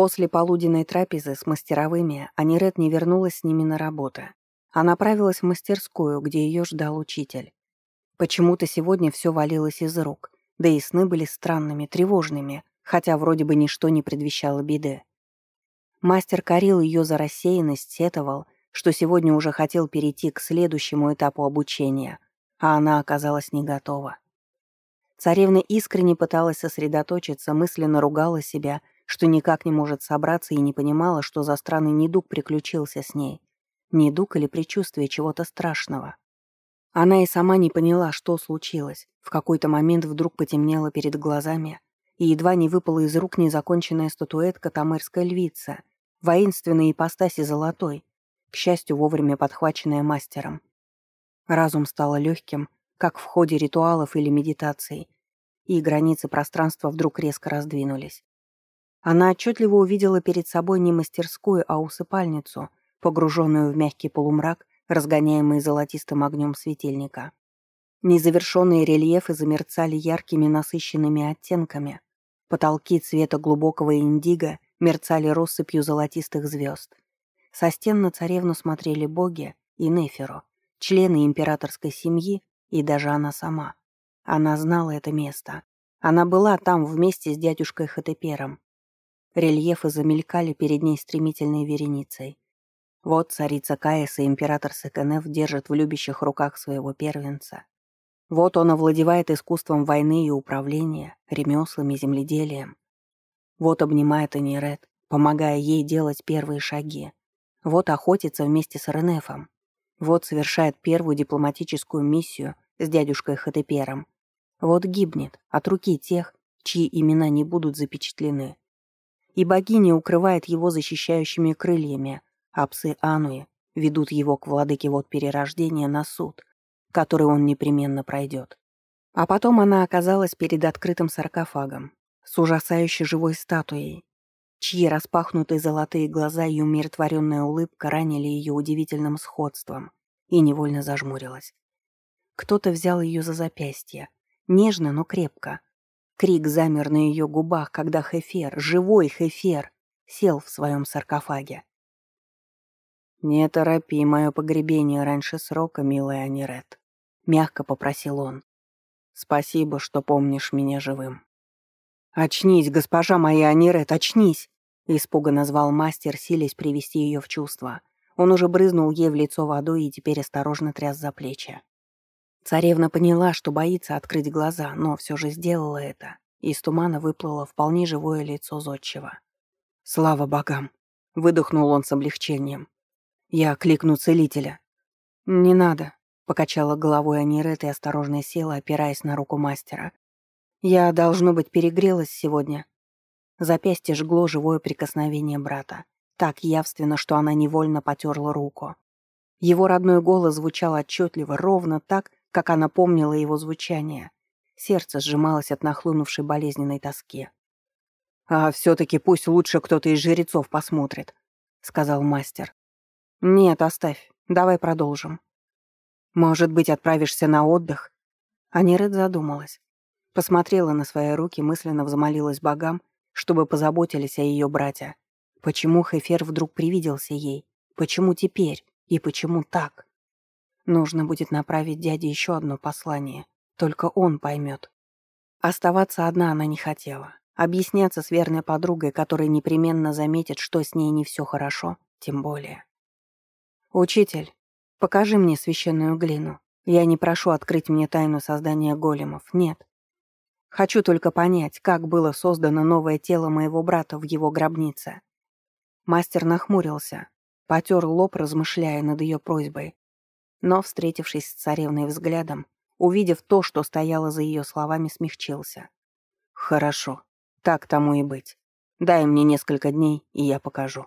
После полуденной трапезы с мастеровыми Аниред не вернулась с ними на работу, а направилась в мастерскую, где ее ждал учитель. Почему-то сегодня все валилось из рук, да и сны были странными, тревожными, хотя вроде бы ничто не предвещало беды. Мастер корил ее за рассеянность, сетовал, что сегодня уже хотел перейти к следующему этапу обучения, а она оказалась не готова. Царевна искренне пыталась сосредоточиться, мысленно ругала себя, что никак не может собраться и не понимала, что за странный недуг приключился с ней. Недуг или предчувствие чего-то страшного. Она и сама не поняла, что случилось. В какой-то момент вдруг потемнело перед глазами, и едва не выпала из рук незаконченная статуэтка тамырской львицы, воинственной ипостаси золотой, к счастью, вовремя подхваченная мастером. Разум стало легким, как в ходе ритуалов или медитаций, и границы пространства вдруг резко раздвинулись. Она отчетливо увидела перед собой не мастерскую, а усыпальницу, погруженную в мягкий полумрак, разгоняемый золотистым огнем светильника. Незавершенные рельефы замерцали яркими насыщенными оттенками. Потолки цвета глубокого индиго мерцали россыпью золотистых звезд. Со стен на царевну смотрели боги и Неферу, члены императорской семьи и даже она сама. Она знала это место. Она была там вместе с дядюшкой Хатепером. Рельефы замелькали перед ней стремительной вереницей. Вот царица Каэс и император Секенеф держат в любящих руках своего первенца. Вот он овладевает искусством войны и управления, ремеслами, земледелием. Вот обнимает Аниред, помогая ей делать первые шаги. Вот охотится вместе с Ренефом. Вот совершает первую дипломатическую миссию с дядюшкой Хатепером. Вот гибнет от руки тех, чьи имена не будут запечатлены. И богиня укрывает его защищающими крыльями, а псы Ануи ведут его к владыке вот перерождения на суд, который он непременно пройдет. А потом она оказалась перед открытым саркофагом с ужасающей живой статуей, чьи распахнутые золотые глаза и умиротворенная улыбка ранили ее удивительным сходством, и невольно зажмурилась. Кто-то взял ее за запястье, нежно, но крепко. Крик замер на ее губах, когда Хефер, живой Хефер, сел в своем саркофаге. «Не торопи мое погребение раньше срока, милая Анирет», — мягко попросил он. «Спасибо, что помнишь меня живым». «Очнись, госпожа моя Анирет, очнись!» Испуганно звал мастер, силясь привести ее в чувство. Он уже брызнул ей в лицо водой и теперь осторожно тряс за плечи. Царевна поняла, что боится открыть глаза, но все же сделала это. Из тумана выплыло вполне живое лицо зодчего. «Слава богам!» — выдохнул он с облегчением. «Я кликну целителя». «Не надо», — покачала головой Анирет и осторожно села, опираясь на руку мастера. «Я, должно быть, перегрелась сегодня. Запястье жгло живое прикосновение брата. Так явственно, что она невольно потерла руку. Его родной голос звучал отчетливо, ровно так, как она помнила его звучание. Сердце сжималось от нахлынувшей болезненной тоски. «А все-таки пусть лучше кто-то из жрецов посмотрит», — сказал мастер. «Нет, оставь. Давай продолжим». «Может быть, отправишься на отдых?» Аниред задумалась. Посмотрела на свои руки, мысленно взмолилась богам чтобы позаботились о ее брате. Почему Хефер вдруг привиделся ей? Почему теперь? И почему так? Нужно будет направить дяде еще одно послание. Только он поймет. Оставаться одна она не хотела. Объясняться с верной подругой, которая непременно заметит, что с ней не все хорошо, тем более. «Учитель, покажи мне священную глину. Я не прошу открыть мне тайну создания големов, нет. Хочу только понять, как было создано новое тело моего брата в его гробнице. Мастер нахмурился, потер лоб, размышляя над ее просьбой. Но, встретившись с царевной взглядом, увидев то, что стояло за ее словами, смягчился. «Хорошо, так тому и быть. Дай мне несколько дней, и я покажу».